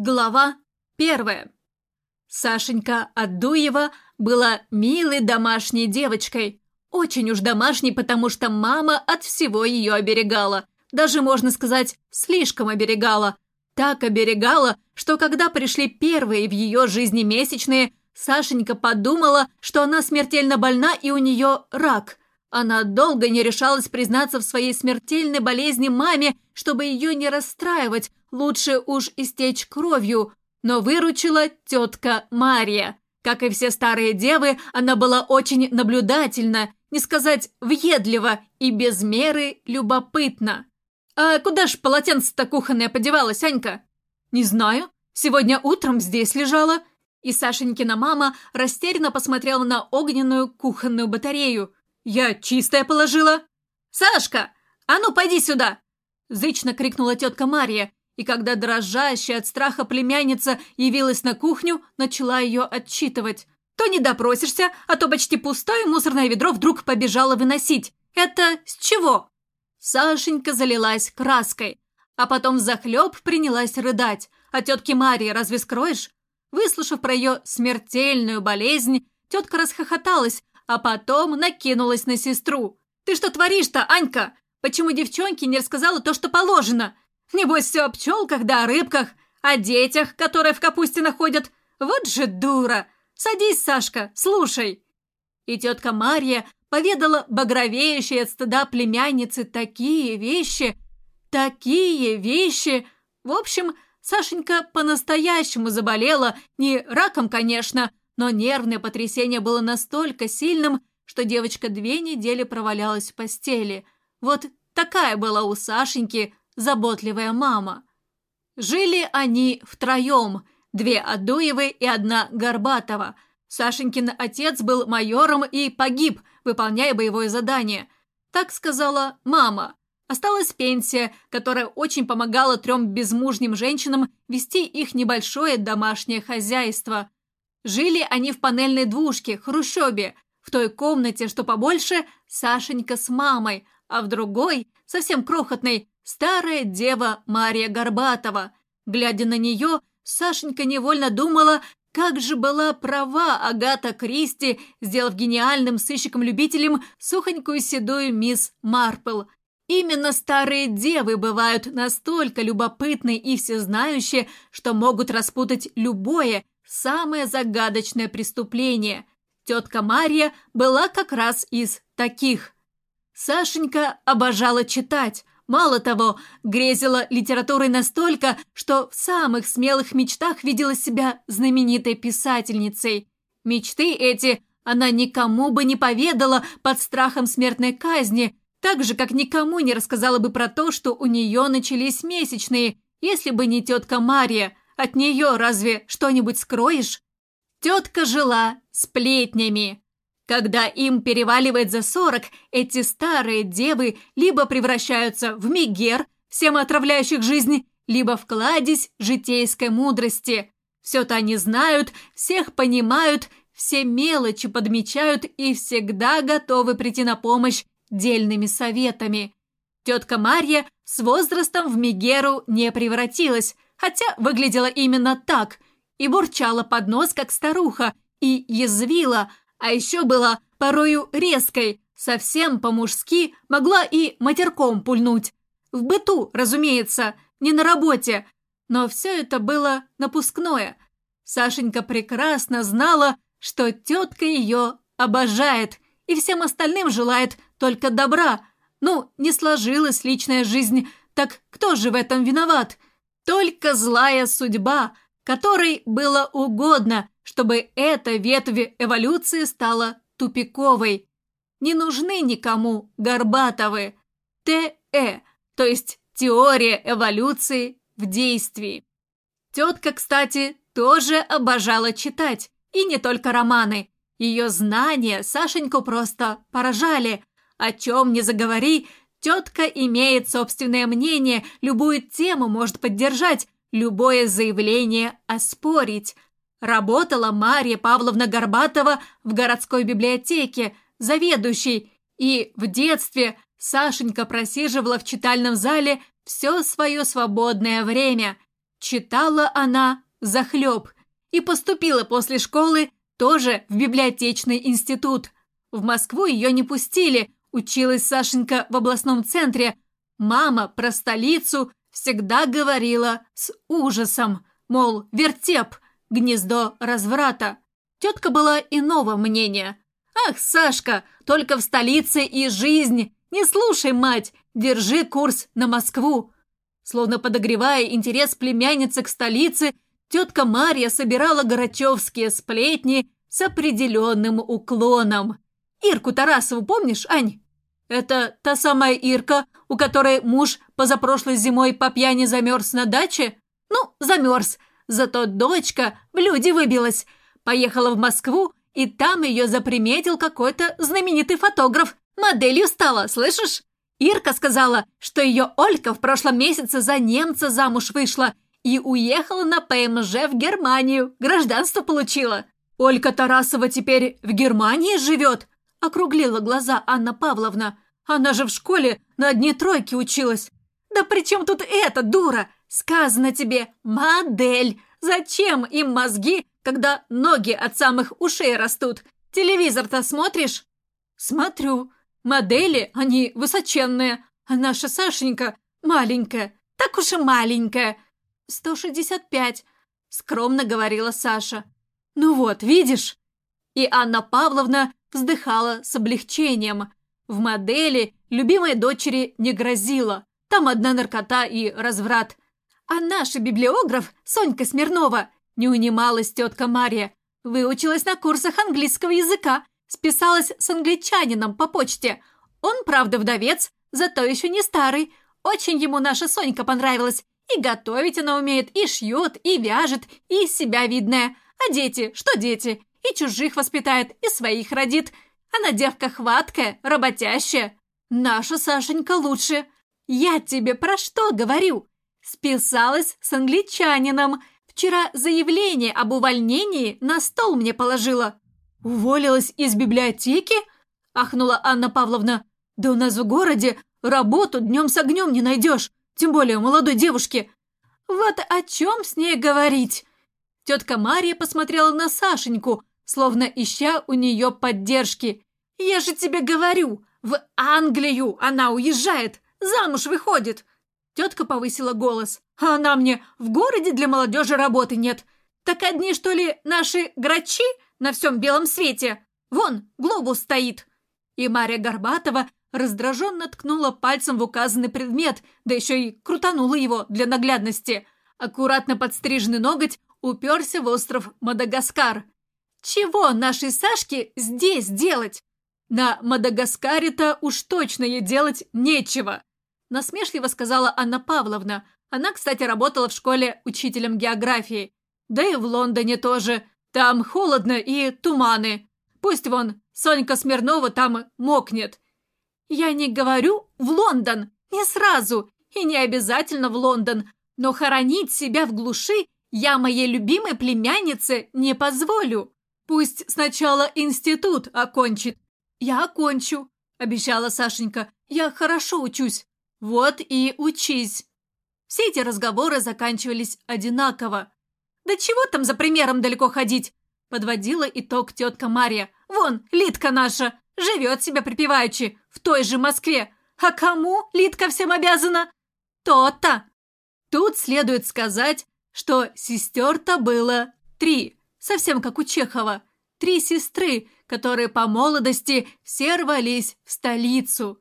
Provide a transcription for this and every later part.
Глава первая. Сашенька Адуева была милой домашней девочкой. Очень уж домашней, потому что мама от всего ее оберегала. Даже, можно сказать, слишком оберегала. Так оберегала, что когда пришли первые в ее жизни месячные, Сашенька подумала, что она смертельно больна и у нее рак. Она долго не решалась признаться в своей смертельной болезни маме, чтобы ее не расстраивать, лучше уж истечь кровью, но выручила тетка Мария. Как и все старые девы, она была очень наблюдательна, не сказать въедлива и без меры любопытна. «А куда ж полотенце-то кухонное подевалось, Анька?» «Не знаю. Сегодня утром здесь лежала». И Сашенькина мама растерянно посмотрела на огненную кухонную батарею. «Я чистая положила». «Сашка, а ну пойди сюда!» Зычно крикнула тетка Мария, и когда дрожащая от страха племянница явилась на кухню, начала ее отчитывать. То не допросишься, а то почти пустое мусорное ведро вдруг побежало выносить. Это с чего? Сашенька залилась краской, а потом захлеб принялась рыдать. А тетке Марии разве скроешь? Выслушав про ее смертельную болезнь, тетка расхохоталась, а потом накинулась на сестру. «Ты что творишь-то, Анька? Почему девчонке не рассказала то, что положено? Небось, все о пчелках да о рыбках, о детях, которые в капусте находят. Вот же дура! Садись, Сашка, слушай!» И тетка Марья поведала багровеющей от стыда племяннице такие вещи, такие вещи. В общем, Сашенька по-настоящему заболела, не раком, конечно, но нервное потрясение было настолько сильным, что девочка две недели провалялась в постели. Вот такая была у Сашеньки заботливая мама. Жили они втроем, две Адуевы и одна Горбатова. Сашенькин отец был майором и погиб, выполняя боевое задание. Так сказала мама. Осталась пенсия, которая очень помогала трем безмужним женщинам вести их небольшое домашнее хозяйство. Жили они в панельной двушке, хрущобе. В той комнате, что побольше, Сашенька с мамой, а в другой, совсем крохотной, старая дева Мария Горбатова. Глядя на нее, Сашенька невольно думала, как же была права Агата Кристи, сделав гениальным сыщиком-любителем сухонькую седую мисс Марпл. Именно старые девы бывают настолько любопытны и всезнающие, что могут распутать любое, самое загадочное преступление. Тетка Мария была как раз из таких. Сашенька обожала читать, Мало того, грезила литературой настолько, что в самых смелых мечтах видела себя знаменитой писательницей. Мечты эти она никому бы не поведала под страхом смертной казни, так же, как никому не рассказала бы про то, что у нее начались месячные, если бы не тетка Мария. От нее разве что-нибудь скроешь? Тетка жила сплетнями. Когда им переваливает за сорок, эти старые девы либо превращаются в мигер, всем отравляющих жизнь, либо в кладезь житейской мудрости. Все-то они знают, всех понимают, все мелочи подмечают и всегда готовы прийти на помощь дельными советами. Тетка Марья с возрастом в Мигеру не превратилась, хотя выглядела именно так, и бурчала под нос, как старуха, и язвила, а еще была порою резкой, совсем по-мужски могла и матерком пульнуть. В быту, разумеется, не на работе. Но все это было напускное. Сашенька прекрасно знала, что тетка ее обожает и всем остальным желает только добра. Ну, не сложилась личная жизнь, так кто же в этом виноват? Только злая судьба, которой было угодно – чтобы эта ветвь эволюции стала тупиковой. Не нужны никому Горбатовы. ТЭ, то есть теория эволюции в действии. Тетка, кстати, тоже обожала читать, и не только романы. Ее знания Сашеньку просто поражали. О чем не заговори, тетка имеет собственное мнение, любую тему может поддержать, любое заявление оспорить – Работала Мария Павловна Горбатова в городской библиотеке, заведующей, и в детстве Сашенька просиживала в читальном зале все свое свободное время. Читала она захлеб и поступила после школы тоже в библиотечный институт. В Москву ее не пустили, училась Сашенька в областном центре. Мама про столицу всегда говорила с ужасом, мол, вертеп, гнездо разврата. Тетка была иного мнения. «Ах, Сашка, только в столице и жизнь! Не слушай, мать, держи курс на Москву!» Словно подогревая интерес племянницы к столице, тетка Марья собирала горачевские сплетни с определенным уклоном. Ирку Тарасову помнишь, Ань? Это та самая Ирка, у которой муж позапрошлой зимой по пьяни замерз на даче? Ну, замерз. Зато дочка в люди выбилась. Поехала в Москву, и там ее заприметил какой-то знаменитый фотограф. Моделью стала, слышишь? Ирка сказала, что ее Олька в прошлом месяце за немца замуж вышла и уехала на ПМЖ в Германию, гражданство получила. Олька Тарасова теперь в Германии живет, округлила глаза Анна Павловна. Она же в школе на одни тройки училась. Да при чем тут эта дура? Сказано тебе, модель. Зачем им мозги, когда ноги от самых ушей растут? Телевизор-то смотришь? Смотрю. Модели, они высоченные, а наша Сашенька маленькая. Так уж и маленькая. «Сто шестьдесят пять», — скромно говорила Саша. «Ну вот, видишь?» И Анна Павловна вздыхала с облегчением. В модели любимой дочери не грозило. Там одна наркота и разврат. А наш библиограф Сонька Смирнова не унималась тетка Мария. Выучилась на курсах английского языка, списалась с англичанином по почте. Он, правда, вдовец, зато еще не старый. Очень ему наша Сонька понравилась. И готовить она умеет, и шьет, и вяжет, и себя видная. А дети, что дети? И чужих воспитает, и своих родит. Она девка хваткая, работящая. Наша Сашенька лучше. Я тебе про что говорю? Списалась с англичанином. Вчера заявление об увольнении на стол мне положила. Уволилась из библиотеки? Ахнула Анна Павловна. Да у нас в городе работу днем с огнем не найдешь тем более молодой девушке. Вот о чем с ней говорить? Тетка Мария посмотрела на Сашеньку, словно ища у нее поддержки. «Я же тебе говорю, в Англию она уезжает, замуж выходит!» Тетка повысила голос. «А она мне, в городе для молодежи работы нет. Так одни, что ли, наши грачи на всем белом свете? Вон, глобус стоит!» И Мария Горбатова раздраженно ткнула пальцем в указанный предмет, да еще и крутанула его для наглядности. Аккуратно подстриженный ноготь уперся в остров Мадагаскар. «Чего нашей Сашке здесь делать?» «На Мадагаскаре-то уж точно ей делать нечего», насмешливо сказала Анна Павловна. Она, кстати, работала в школе учителем географии. Да и в Лондоне тоже. Там холодно и туманы. Пусть вон Сонька Смирнова там мокнет. Я не говорю в Лондон, не сразу, и не обязательно в Лондон, но хоронить себя в глуши я моей любимой племяннице не позволю. Пусть сначала институт окончит. Я окончу, обещала Сашенька. Я хорошо учусь. Вот и учись. Все эти разговоры заканчивались одинаково. Да чего там за примером далеко ходить? Подводила итог тетка Мария. Вон, Литка наша, живет себя припеваючи в той же Москве. А кому Литка всем обязана? То-то. Тут следует сказать, что сестер-то было три, совсем как у Чехова. Три сестры, которые по молодости все рвались в столицу.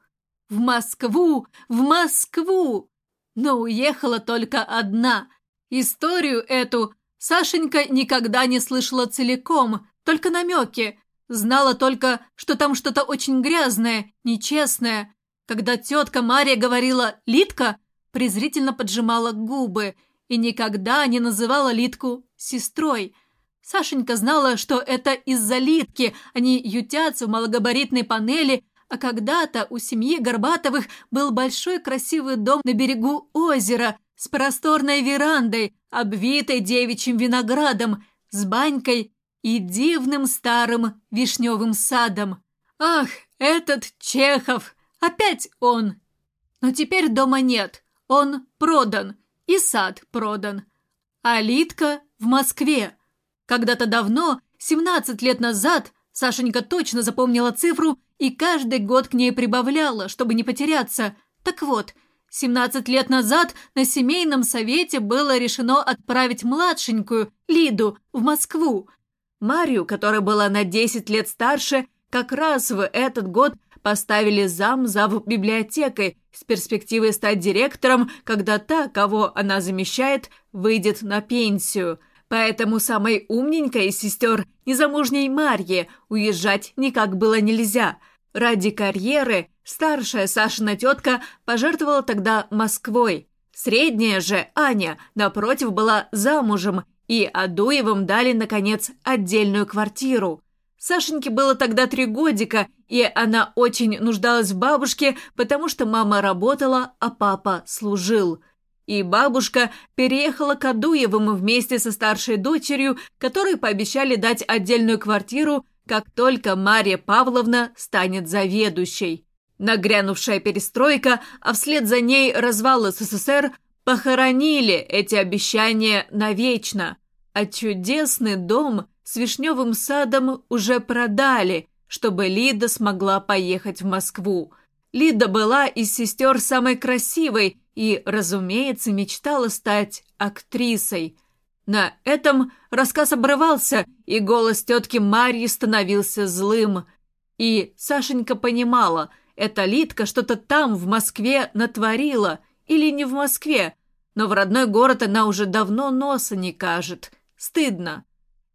В Москву, в Москву! Но уехала только одна. Историю эту Сашенька никогда не слышала целиком, только намеки, Знала только, что там что-то очень грязное, нечестное. Когда тетка Мария говорила «Литка», презрительно поджимала губы и никогда не называла Литку сестрой. Сашенька знала, что это из-за Литки они ютятся в малогабаритной панели, а когда-то у семьи Горбатовых был большой красивый дом на берегу озера с просторной верандой, обвитой девичьим виноградом, с банькой и дивным старым вишневым садом. Ах, этот Чехов! Опять он! Но теперь дома нет, он продан, и сад продан. а Литка в Москве. Когда-то давно, 17 лет назад, Сашенька точно запомнила цифру и каждый год к ней прибавляла, чтобы не потеряться. Так вот, 17 лет назад на семейном совете было решено отправить младшенькую, Лиду, в Москву. Марию, которая была на 10 лет старше, как раз в этот год поставили зам зав библиотекой с перспективой стать директором, когда та, кого она замещает, выйдет на пенсию. Поэтому самой умненькой из сестер, незамужней Марье, уезжать никак было нельзя. Ради карьеры старшая Сашина тетка пожертвовала тогда Москвой. Средняя же, Аня, напротив, была замужем, и Адуевым дали, наконец, отдельную квартиру. Сашеньке было тогда три годика, и она очень нуждалась в бабушке, потому что мама работала, а папа служил. И бабушка переехала к Адуевым вместе со старшей дочерью, которой пообещали дать отдельную квартиру, как только Мария Павловна станет заведующей. Нагрянувшая перестройка, а вслед за ней развал СССР, похоронили эти обещания навечно. А чудесный дом с вишневым садом уже продали, чтобы Лида смогла поехать в Москву. Лида была из сестер самой красивой и, разумеется, мечтала стать актрисой. На этом рассказ обрывался, и голос тетки Марьи становился злым. И Сашенька понимала, эта Лидка что-то там, в Москве, натворила. Или не в Москве, но в родной город она уже давно носа не кажет. Стыдно.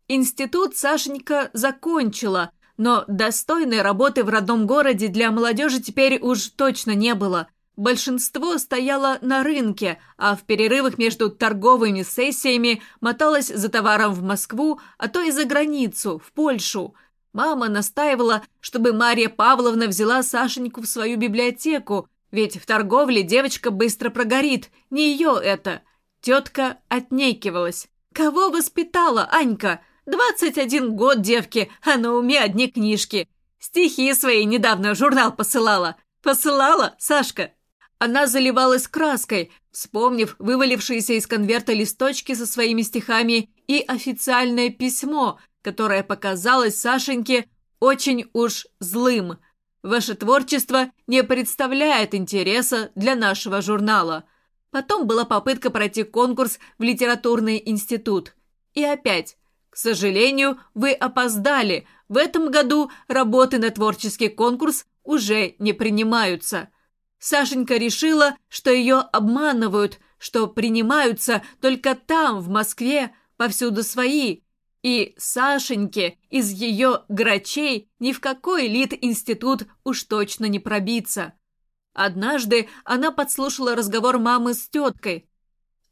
Институт Сашенька закончила, но достойной работы в родном городе для молодежи теперь уж точно не было – Большинство стояло на рынке, а в перерывах между торговыми сессиями моталось за товаром в Москву, а то и за границу, в Польшу. Мама настаивала, чтобы Мария Павловна взяла Сашеньку в свою библиотеку, ведь в торговле девочка быстро прогорит, не ее это. Тетка отнекивалась. «Кого воспитала, Анька? Двадцать один год девки, а на уме одни книжки. Стихи свои недавно в журнал посылала. Посылала, Сашка?» Она заливалась краской, вспомнив вывалившиеся из конверта листочки со своими стихами и официальное письмо, которое показалось Сашеньке очень уж злым. Ваше творчество не представляет интереса для нашего журнала. Потом была попытка пройти конкурс в литературный институт. И опять, к сожалению, вы опоздали. В этом году работы на творческий конкурс уже не принимаются. Сашенька решила, что ее обманывают, что принимаются только там, в Москве, повсюду свои. И Сашеньке из ее грачей ни в какой элит-институт уж точно не пробиться. Однажды она подслушала разговор мамы с теткой.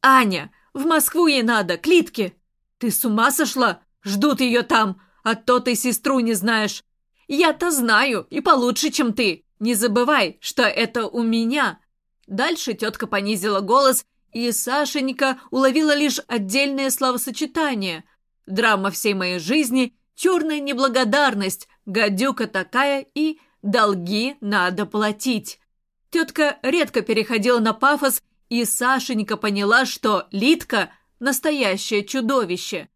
«Аня, в Москву ей надо, к Литке!» «Ты с ума сошла? Ждут ее там, а то ты сестру не знаешь!» «Я-то знаю, и получше, чем ты!» Не забывай, что это у меня!» Дальше тетка понизила голос, и Сашенька уловила лишь отдельное словосочетание. Драма всей моей жизни, черная неблагодарность, гадюка такая и долги надо платить. Тетка редко переходила на пафос, и Сашенька поняла, что Литка – настоящее чудовище.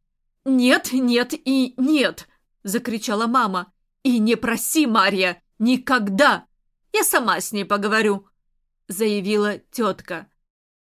«Нет, нет и нет!» – закричала мама. «И не проси, Марья! Никогда!» Я сама с ней поговорю», – заявила тетка.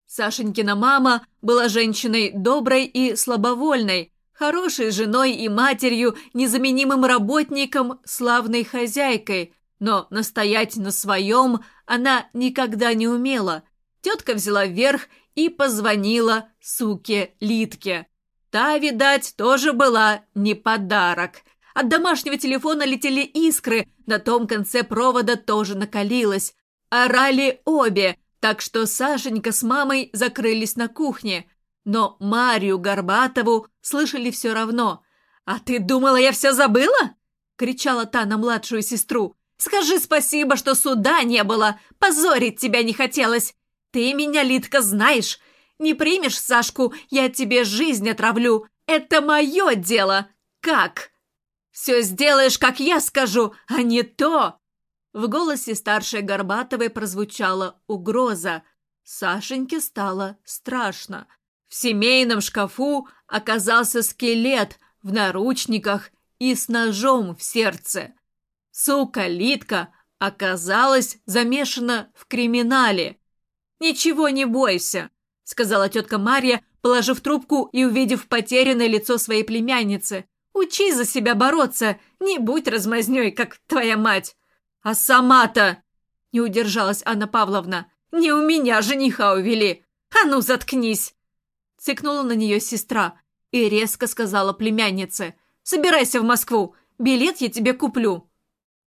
Сашенькина мама была женщиной доброй и слабовольной, хорошей женой и матерью, незаменимым работником, славной хозяйкой, но настоять на своем она никогда не умела. Тетка взяла верх и позвонила суке Литке. Та, видать, тоже была не подарок – от домашнего телефона летели искры, на том конце провода тоже накалилось. Орали обе, так что Сашенька с мамой закрылись на кухне. Но Марию Горбатову слышали все равно. «А ты думала, я все забыла?» — кричала та на младшую сестру. «Скажи спасибо, что суда не было. Позорить тебя не хотелось. Ты меня, Литка, знаешь. Не примешь Сашку, я тебе жизнь отравлю. Это мое дело. Как?» Все сделаешь, как я скажу, а не то!» В голосе старшей Горбатовой прозвучала угроза. Сашеньке стало страшно. В семейном шкафу оказался скелет в наручниках и с ножом в сердце. Сука Литка оказалась замешана в криминале. «Ничего не бойся», — сказала тетка Марья, положив трубку и увидев потерянное лицо своей племянницы. «Учи за себя бороться, не будь размазнёй, как твоя мать». «А сама-то...» — не удержалась Анна Павловна. «Не у меня жениха увели. А ну, заткнись!» Цыкнула на нее сестра и резко сказала племяннице. «Собирайся в Москву, билет я тебе куплю».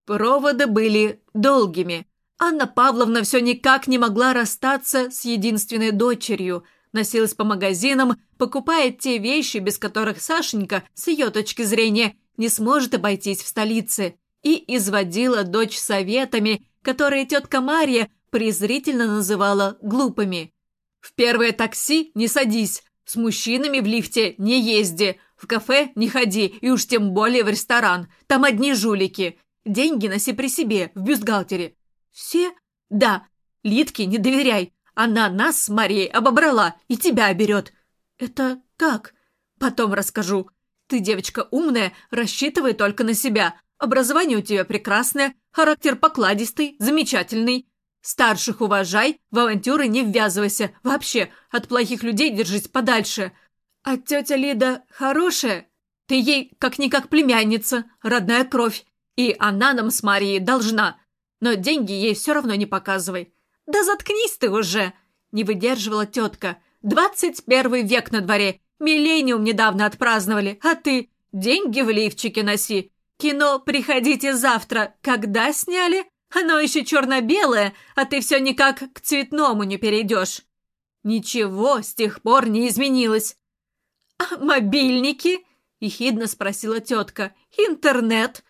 Проводы были долгими. Анна Павловна все никак не могла расстаться с единственной дочерью, носилась по магазинам, покупая те вещи, без которых Сашенька, с ее точки зрения, не сможет обойтись в столице, и изводила дочь советами, которые тетка Марья презрительно называла глупыми. «В первое такси не садись, с мужчинами в лифте не езди, в кафе не ходи и уж тем более в ресторан, там одни жулики. Деньги носи при себе, в бюстгальтере». «Все?» «Да. Литке не доверяй. Она нас с Марией обобрала и тебя берет». «Это как?» «Потом расскажу. Ты девочка умная, рассчитывай только на себя. Образование у тебя прекрасное, характер покладистый, замечательный. Старших уважай, в авантюры не ввязывайся. Вообще, от плохих людей держись подальше. А тетя Лида хорошая. Ты ей как-никак племянница, родная кровь. И она нам с Марией должна. Но деньги ей все равно не показывай. Да заткнись ты уже!» Не выдерживала тетка. «Двадцать первый век на дворе. Миллениум недавно отпраздновали. А ты деньги в лифчике носи. Кино «Приходите завтра» когда сняли? Оно еще черно-белое, а ты все никак к цветному не перейдешь. Ничего с тех пор не изменилось. «А мобильники?» – ехидно спросила тетка. «Интернет?»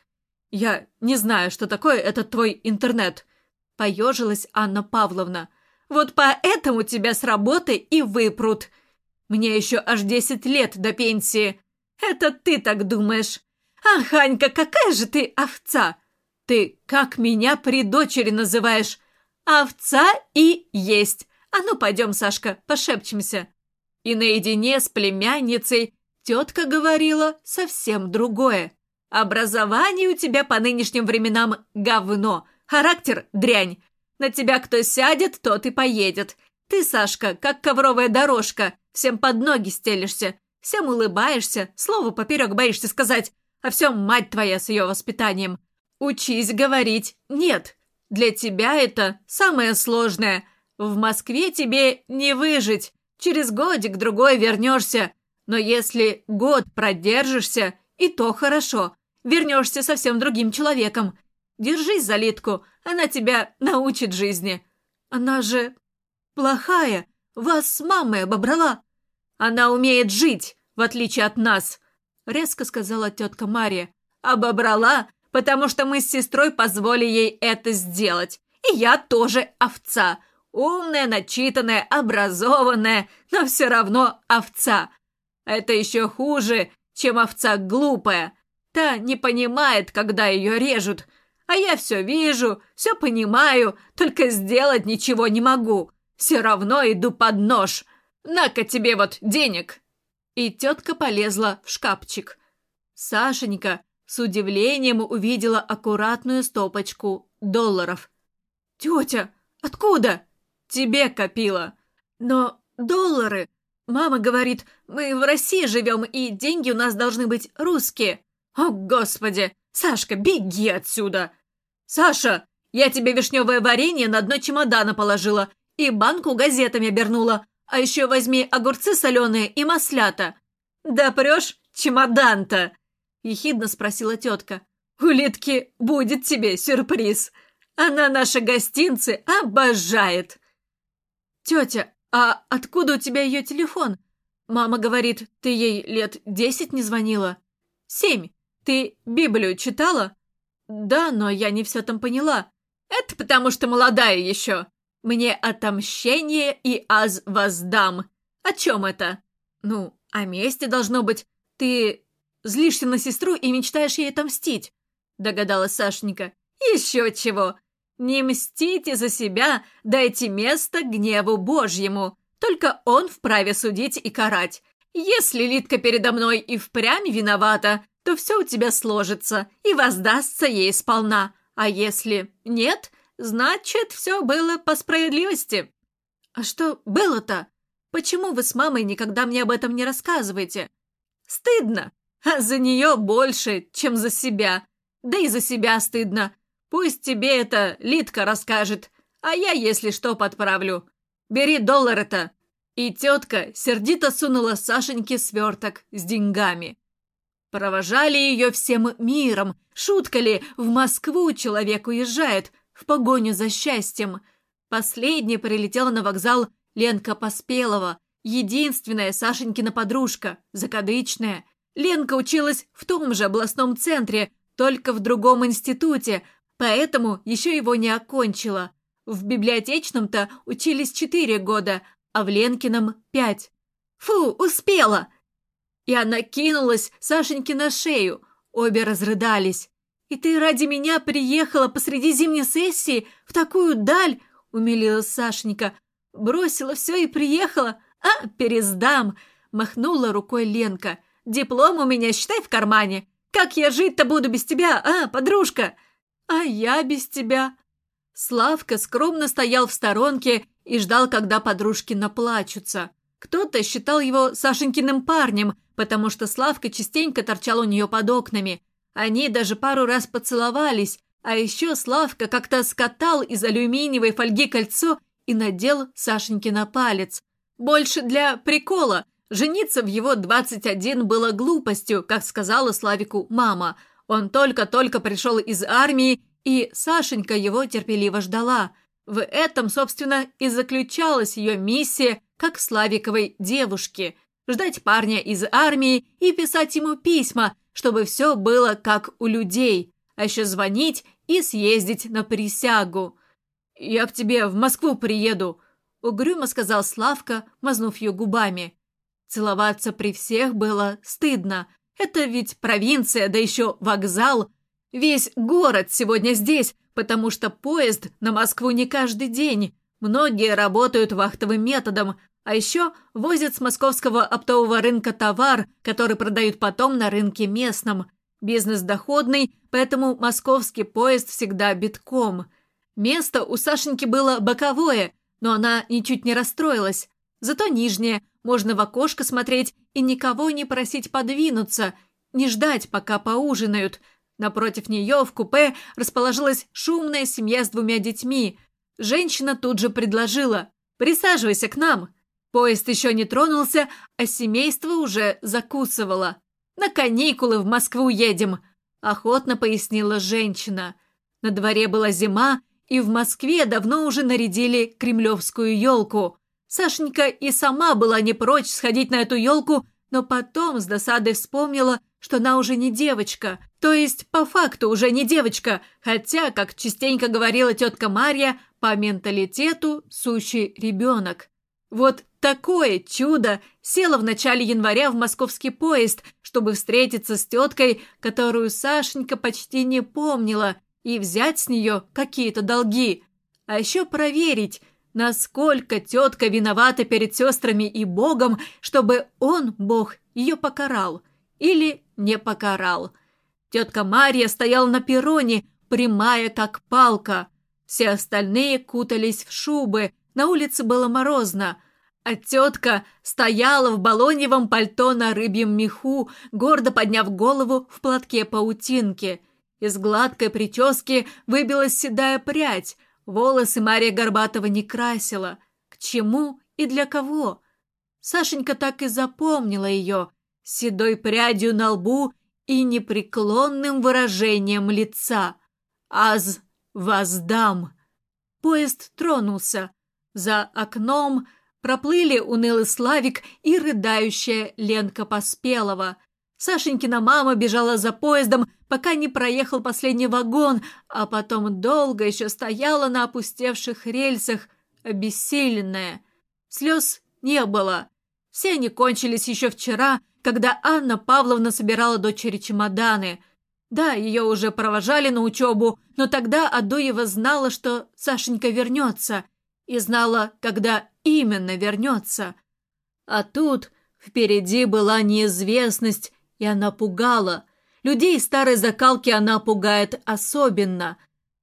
«Я не знаю, что такое этот твой интернет», – поежилась Анна Павловна. «Вот поэтому тебя с работы и выпрут. Мне еще аж десять лет до пенсии. Это ты так думаешь. «Ах, Анька, какая же ты овца! Ты как меня при дочери называешь? Овца и есть! А ну, пойдем, Сашка, пошепчемся!» И наедине с племянницей тетка говорила совсем другое. «Образование у тебя по нынешним временам говно, характер – дрянь. На тебя кто сядет, тот и поедет. Ты, Сашка, как ковровая дорожка, всем под ноги стелишься, всем улыбаешься, слово поперек боишься сказать, а все мать твоя с ее воспитанием. Учись говорить «нет». Для тебя это самое сложное. В Москве тебе не выжить. Через годик-другой вернешься. Но если год продержишься, и то хорошо. Вернешься совсем другим человеком. Держись за Литку, она тебя научит жизни. Она же плохая, вас с мамой обобрала. Она умеет жить, в отличие от нас. — резко сказала тетка Мария. «Обобрала, потому что мы с сестрой позволили ей это сделать. И я тоже овца. Умная, начитанная, образованная, но все равно овца. Это еще хуже, чем овца глупая. Та не понимает, когда ее режут. А я все вижу, все понимаю, только сделать ничего не могу. Все равно иду под нож. На-ка тебе вот денег!» И тетка полезла в шкафчик. Сашенька с удивлением увидела аккуратную стопочку долларов. «Тетя, откуда?» «Тебе копила». «Но доллары...» «Мама говорит, мы в России живем, и деньги у нас должны быть русские». «О, Господи! Сашка, беги отсюда!» «Саша, я тебе вишневое варенье на дно чемодана положила и банку газетами обернула. А еще возьми огурцы соленые и маслята». «Да прешь чемодан-то?» – ехидно спросила тетка. «У Литки будет тебе сюрприз. Она наши гостинцы обожает». «Тетя, а откуда у тебя ее телефон? Мама говорит, ты ей лет десять не звонила». «Семь. Ты Библию читала?» «Да, но я не все там поняла». «Это потому что молодая еще. Мне отомщение и аз воздам. О чем это? Ну, о мести должно быть. Ты злишься на сестру и мечтаешь ей отомстить, догадалась Сашенька. Еще чего. Не мстите за себя, дайте место гневу Божьему. Только он вправе судить и карать. Если Литка передо мной и впрямь виновата, то все у тебя сложится и воздастся ей сполна. А если нет, значит, все было по справедливости. А что было-то? Почему вы с мамой никогда мне об этом не рассказываете? Стыдно. А за нее больше, чем за себя. Да и за себя стыдно. Пусть тебе это Литка расскажет, а я, если что, подправлю. Бери доллары-то. И тетка сердито сунула Сашеньке сверток с деньгами. Провожали ее всем миром. Шутка ли, в Москву человек уезжает в погоню за счастьем. Последней прилетела на вокзал Ленка Поспелова, единственная Сашенькина подружка, закадычная. Ленка училась в том же областном центре, только в другом институте, поэтому еще его не окончила. В библиотечном-то учились четыре года, а в Ленкином пять. «Фу, успела!» И она кинулась Сашеньке на шею. Обе разрыдались. «И ты ради меня приехала посреди зимней сессии в такую даль?» — умилилась Сашенька. «Бросила все и приехала? А, пересдам!» — махнула рукой Ленка. «Диплом у меня, считай, в кармане. Как я жить-то буду без тебя, а, подружка?» «А я без тебя». Славка скромно стоял в сторонке и ждал, когда подружки наплачутся. Кто-то считал его Сашенькиным парнем, потому что Славка частенько торчал у нее под окнами. Они даже пару раз поцеловались, а еще Славка как-то скатал из алюминиевой фольги кольцо и надел Сашеньке на палец. Больше для прикола. Жениться в его 21 было глупостью, как сказала Славику мама. Он только-только пришел из армии, и Сашенька его терпеливо ждала. В этом, собственно, и заключалась ее миссия как Славиковой девушки – ждать парня из армии и писать ему письма, чтобы все было как у людей, а еще звонить и съездить на присягу. «Я к тебе в Москву приеду», — угрюмо сказал Славка, мазнув ее губами. Целоваться при всех было стыдно. Это ведь провинция, да еще вокзал. Весь город сегодня здесь, потому что поезд на Москву не каждый день. Многие работают вахтовым методом, а еще возят с московского оптового рынка товар, который продают потом на рынке местном. Бизнес доходный, поэтому московский поезд всегда битком. Место у Сашеньки было боковое, но она ничуть не расстроилась. Зато нижнее, можно в окошко смотреть и никого не просить подвинуться, не ждать, пока поужинают. Напротив нее в купе расположилась шумная семья с двумя детьми. Женщина тут же предложила «Присаживайся к нам». Поезд еще не тронулся, а семейство уже закусывало. «На каникулы в Москву едем», – охотно пояснила женщина. На дворе была зима, и в Москве давно уже нарядили кремлевскую елку. Сашенька и сама была не прочь сходить на эту елку, но потом с досадой вспомнила, что она уже не девочка, то есть по факту уже не девочка, хотя, как частенько говорила тетка Марья, по менталитету сущий ребенок. Вот такое чудо села в начале января в московский поезд, чтобы встретиться с теткой, которую Сашенька почти не помнила, и взять с нее какие-то долги. А еще проверить, насколько тетка виновата перед сестрами и Богом, чтобы он, Бог, ее покарал. Или не покарал. Тетка Марья стояла на перроне, прямая как палка. Все остальные кутались в шубы, на улице было морозно, а тетка стояла в балоневом пальто на рыбьем меху, гордо подняв голову в платке паутинки. Из гладкой прически выбилась седая прядь, волосы Мария Горбатова не красила. К чему и для кого? Сашенька так и запомнила ее, седой прядью на лбу и непреклонным выражением лица. «Аз воздам!» Поезд тронулся. За окном проплыли унылый Славик и рыдающая Ленка Поспелова. Сашенькина мама бежала за поездом, пока не проехал последний вагон, а потом долго еще стояла на опустевших рельсах, обессиленная. Слез не было. Все они кончились еще вчера, когда Анна Павловна собирала дочери чемоданы. Да, ее уже провожали на учебу, но тогда Адуева знала, что Сашенька вернется – и знала, когда именно вернется. А тут впереди была неизвестность, и она пугала. Людей старой закалки она пугает особенно.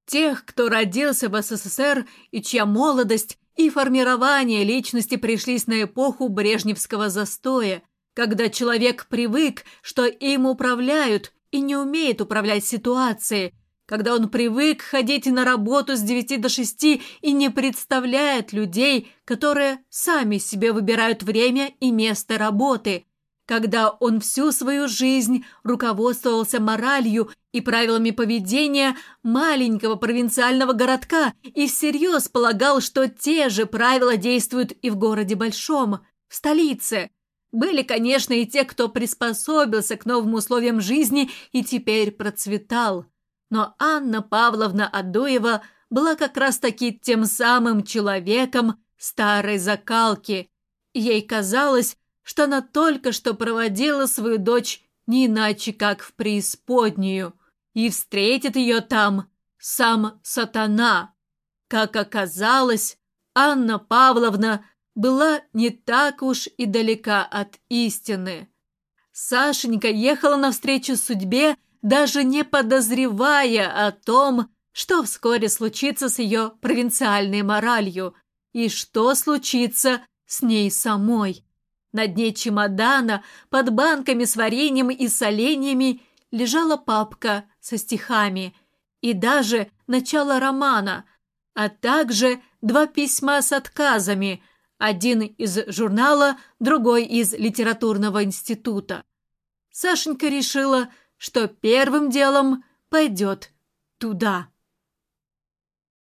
Тех, кто родился в СССР и чья молодость и формирование личности пришлись на эпоху брежневского застоя, когда человек привык, что им управляют, и не умеет управлять ситуацией, когда он привык ходить на работу с 9 до 6 и не представляет людей, которые сами себе выбирают время и место работы, когда он всю свою жизнь руководствовался моралью и правилами поведения маленького провинциального городка и всерьез полагал, что те же правила действуют и в городе большом, в столице – были, конечно, и те, кто приспособился к новым условиям жизни и теперь процветал. Но Анна Павловна Адуева была как раз-таки тем самым человеком старой закалки. Ей казалось, что она только что проводила свою дочь не иначе, как в преисподнюю, и встретит ее там сам сатана. Как оказалось, Анна Павловна была не так уж и далека от истины. Сашенька ехала навстречу судьбе, даже не подозревая о том, что вскоре случится с ее провинциальной моралью и что случится с ней самой. На дне чемодана под банками с вареньем и соленьями лежала папка со стихами и даже начало романа, а также два письма с отказами – один из журнала, другой из литературного института. Сашенька решила, что первым делом пойдет туда.